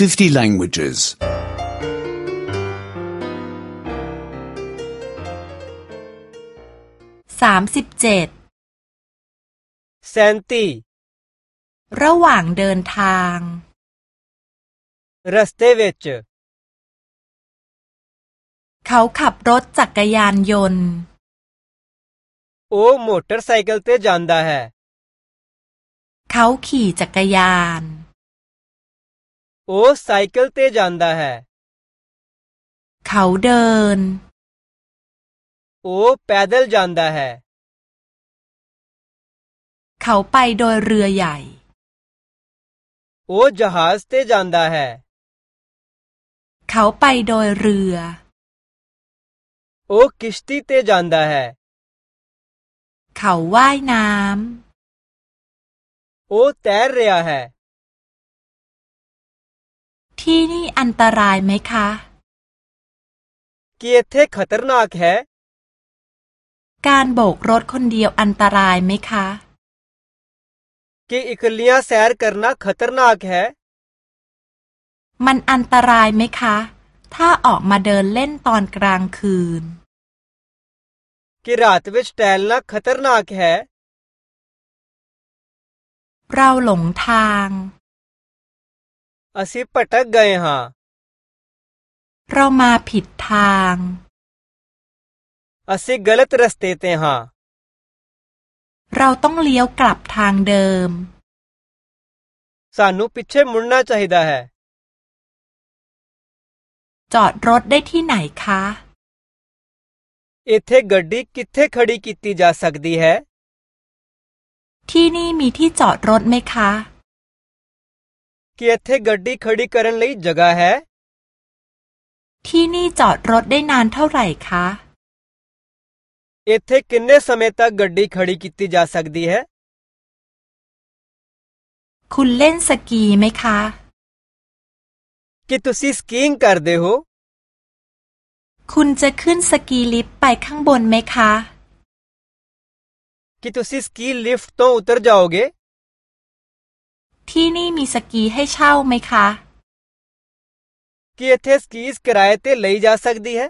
50 languages. 37เซนตีระหว่างเดินทางรัสเตเวจเขาขับรถจักรยานยนต์ โอ้มอเตอร์ไซค์เตจันดาฮเขาขี่จักรยาน ਉਹ ਸਾਈਕਲ ਤੇ ਜਾਂਦਾ ਹੈ เขาเดิน ਉਹ ਪੈਦਲ ਜਾਂਦਾ ਹੈ เขาไปโดยเรือใหญ่ ਉਹ ਜਹਾਜ਼ ਤੇ ਜਾਂਦਾ ਹੈ เขาไปโดยเรือ ਉਹ ਕਿਸ਼ਤੀ ਤੇ ਜਾਂਦਾ ਹੈ เขาว่ายน้ ਉਹ ਤੈਰ ਰਿਹਾ ਹੈ ำ ที่นี่อันตรายไหมคะ ये थे खतरनाक है กการโบกรถคนเดียวอันตรายไหมคะ कि इकलियां सैर करना खतरनाक है มันอันตรายไหมคะ ถ้าออกมาเดินเล่นตอนกลางคืนกี कि रात में टहलना खतरनाक है เราหลงทาง ਅਸੀਂ ਭਟਕ ਗਏ ਹਾਂ เรามาผิดทาง ਅਸੀਂ ਗਲਤ ਰਸਤੇ ਤੇ ਹਾਂ เราต้องเลี้ยวกลับทางเดิม ਸਾਨੂੰ ਪਿੱਛੇ ਮੁੜਨਾ ਚਾਹੀਦਾ ਹੈ จอดรถได้ที่ไหนคะ ਇੱਥੇ ਗੱਡੀ ਕਿੱਥੇ ਖੜੀ ਕੀਤੀ ਜਾ ਸਕਦੀ ਹੈ ที่นี่มีที่จอดรถไหมคะ ਕਿ ਇੱਥੇ ਗੱਡੀ ਖੜੀ ਕਰਨ ਲਈ ਜਗ੍ਹਾ ਹੈ ที่นี่จอดรถได้นานเท่าไหร่คะ ਇੱਥੇ ਕਿੰਨੇ ਸਮੇਂ ਤੱਕ ਗੱਡੀ ਖੜੀ ਕੀਤੀ ਜਾ ਸਕਦੀ ਹੈ คุณเล่นสกีไหมคะ ਕਿ ਤੁਸੀਂ ਸਕੀਇੰਗ ਕਰਦੇ ਹੋ คุณจะขึ้นสกีลิฟต์ไปข้างบนไหมคะ ਕਿ ਤੁਸੀਂ ਸਕੀ ਲਿਫਟ ਤੋਂ ਉਤਰ ਜਾਓਗੇ ที่นี่มีสกีให้เช่าไหมคะ? क्या थे स्कीज किराए ते ली जा सकती है?